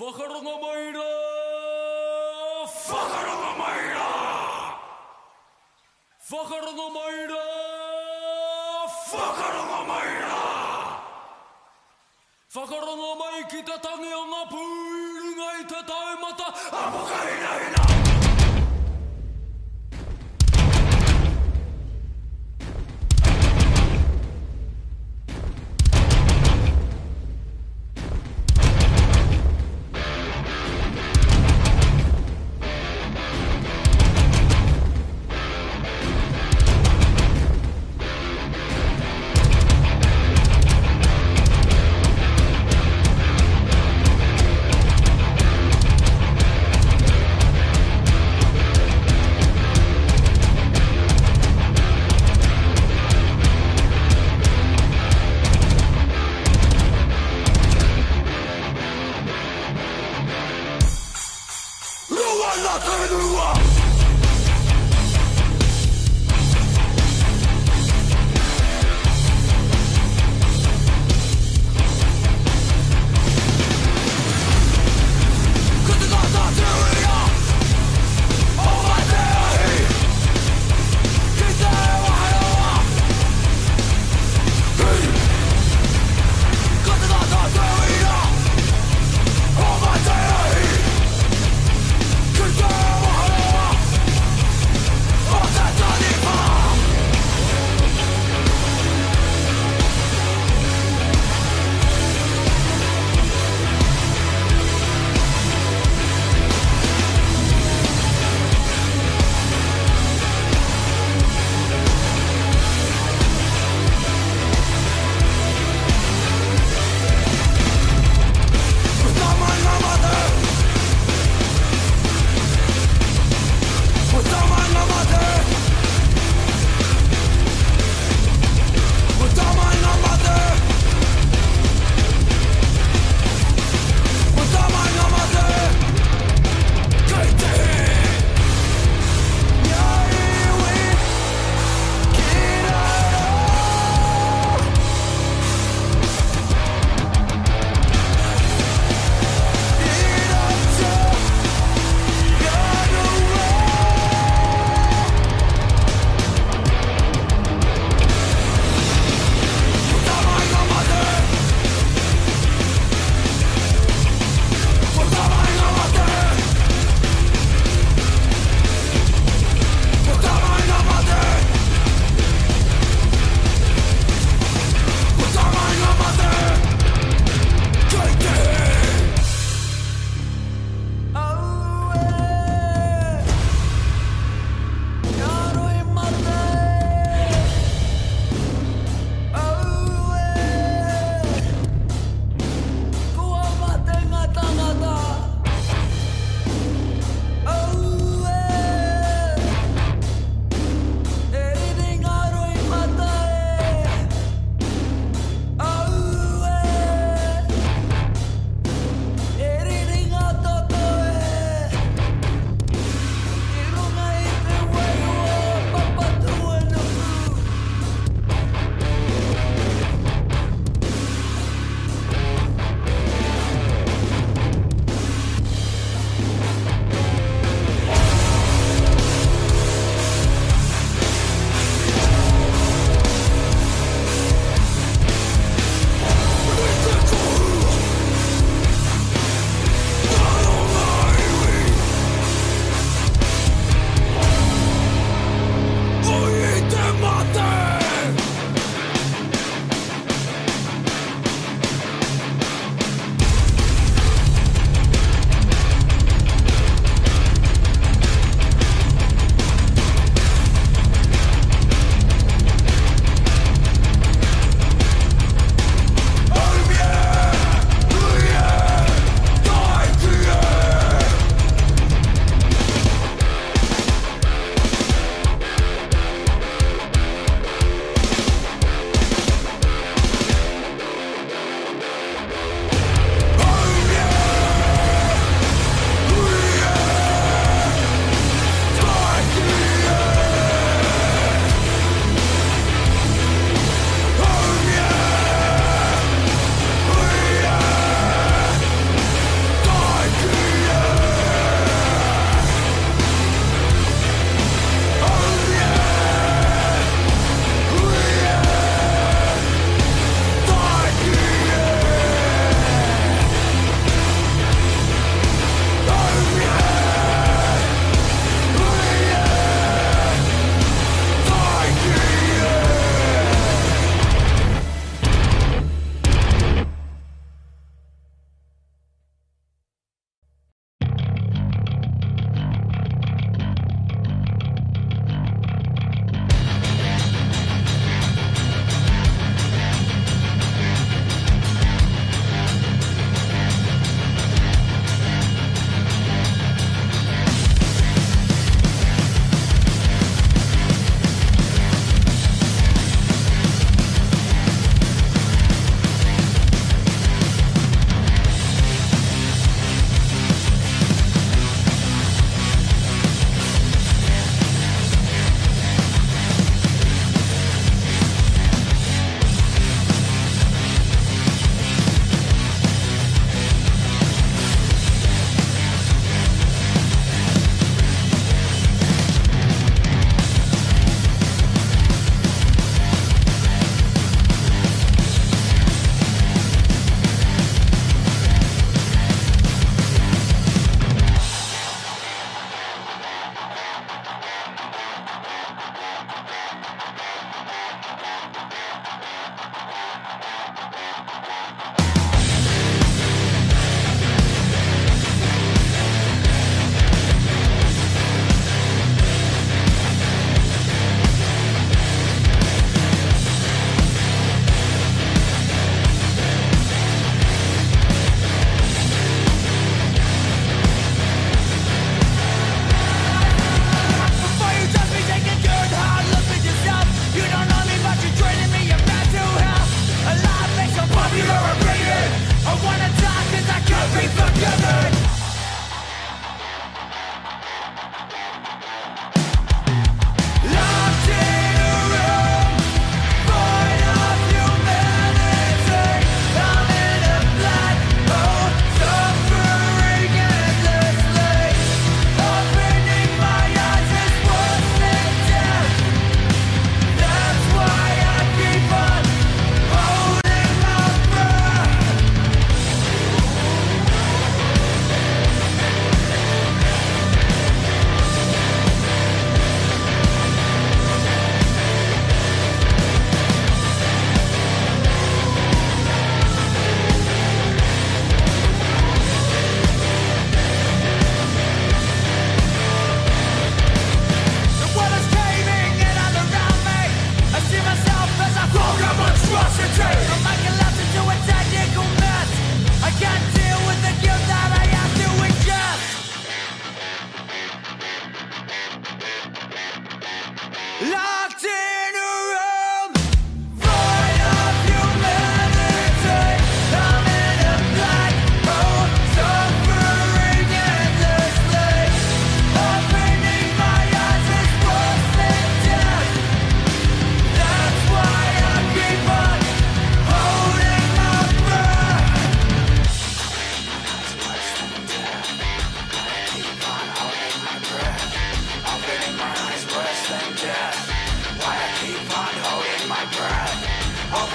Whakaronga mai rā! Whakaronga mai rā! Whakaronga mai rā! Whakaronga mai rā! Whakaronga mai ki te tangi o ngā pūrunga i te taumata, a pukai nei nā!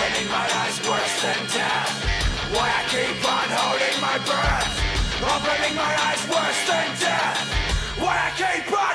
Burning my eyes worse than death Why I keep on holding my breath. Opening my eyes worse than death. Why I keep on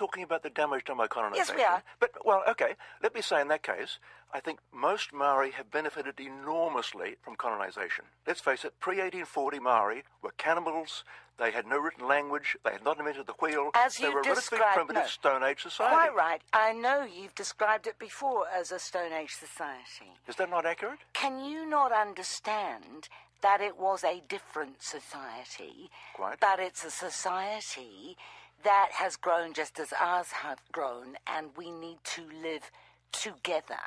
we- we're not talking about the damage done by colonisation. Yes, we are. But, well, okay, let me say in that case, I think most Maori have benefited enormously from colonisation. Let's face it, pre 1840 Maori were cannibals, they had no written language, they had not invented the wheel, As they you were a relatively described- primitive no. Stone Age society. Quite right. I know you've described it before as a Stone Age society. Is that not accurate? Can you not understand that it was a different society? Quite. But it's a society that has grown just as ours have grown, and we need to live together.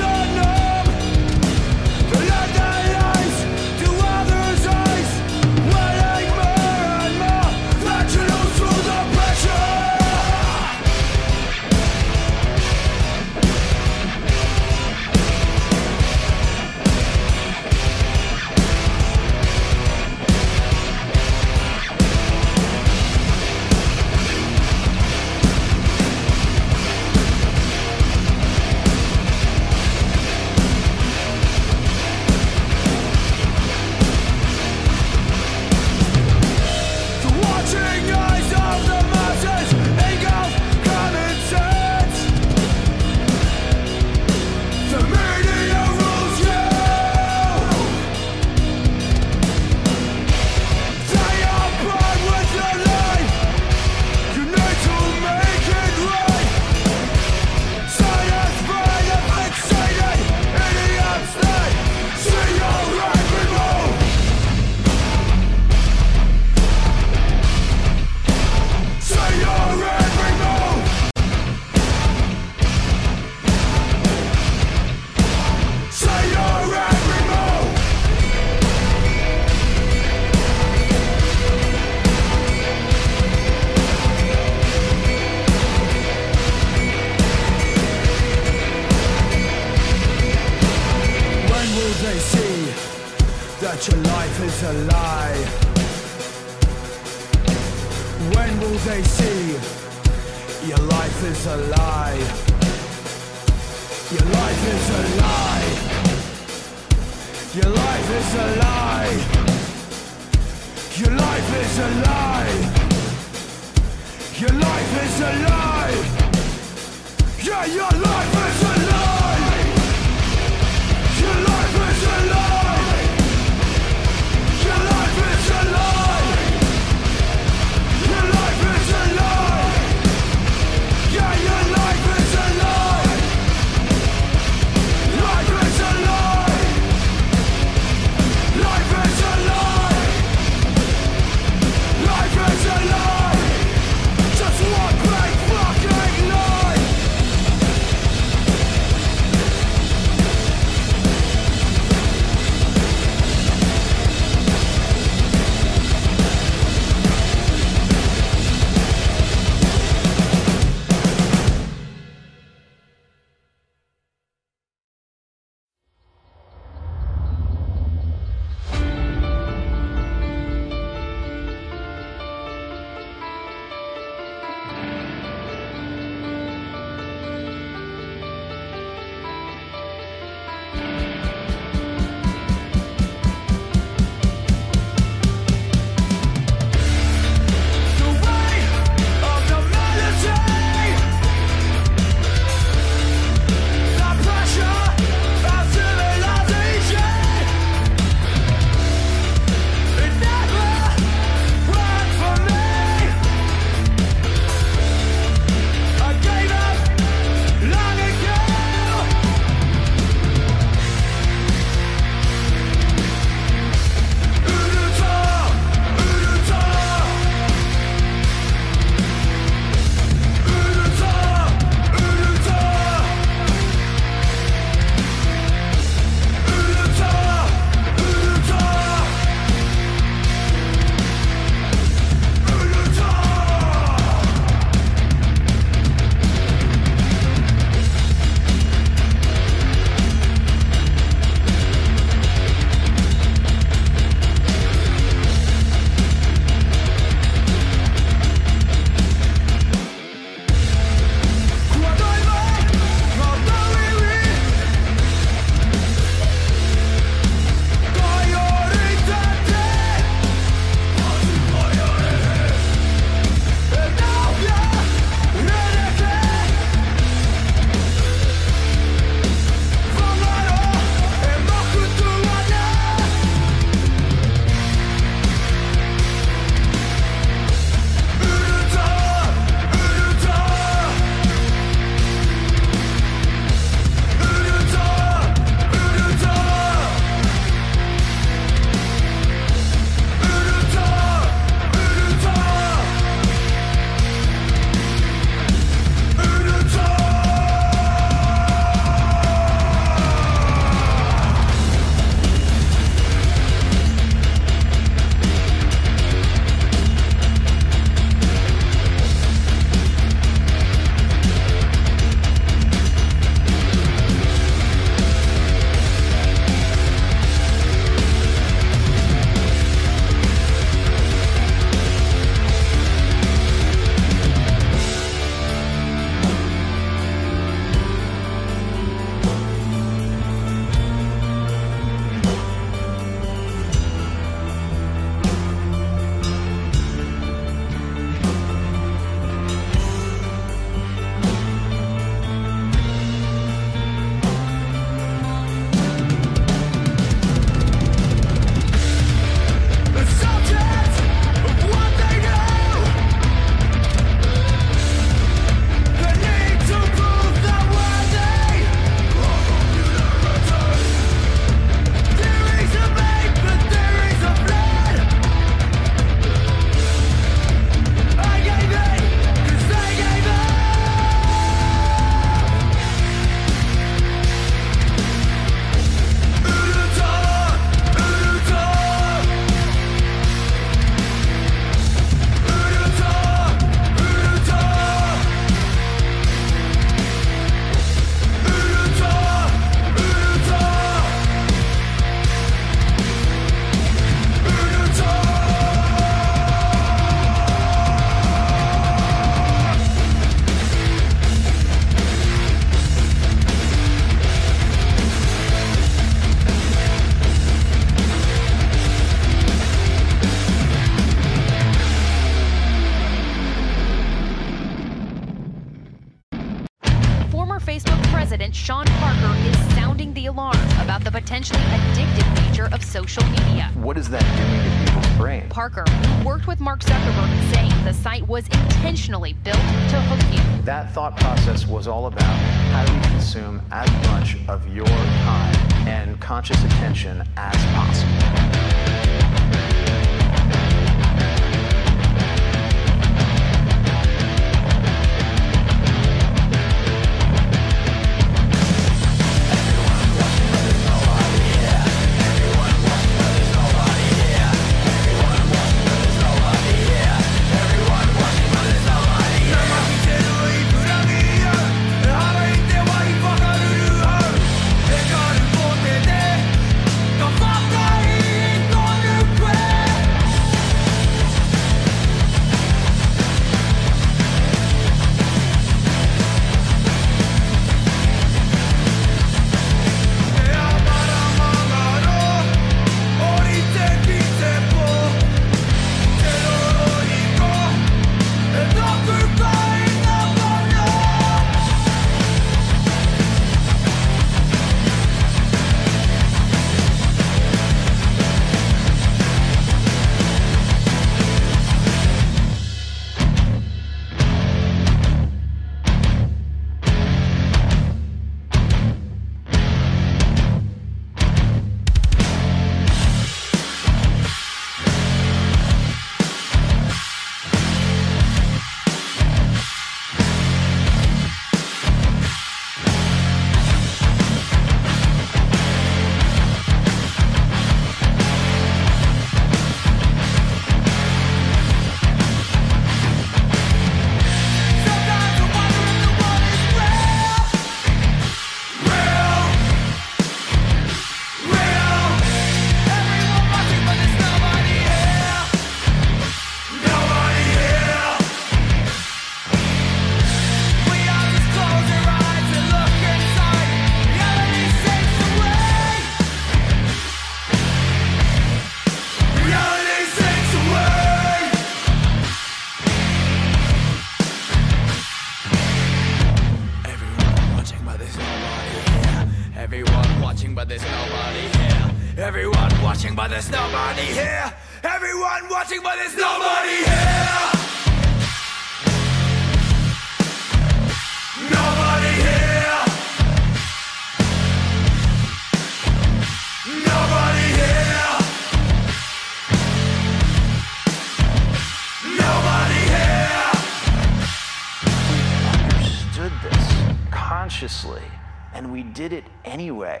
anyway.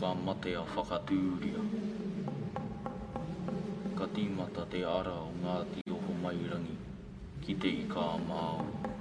Kammat ja fakaturia. tīmata te ara o ngā tioho mairangi ki te ikā māo.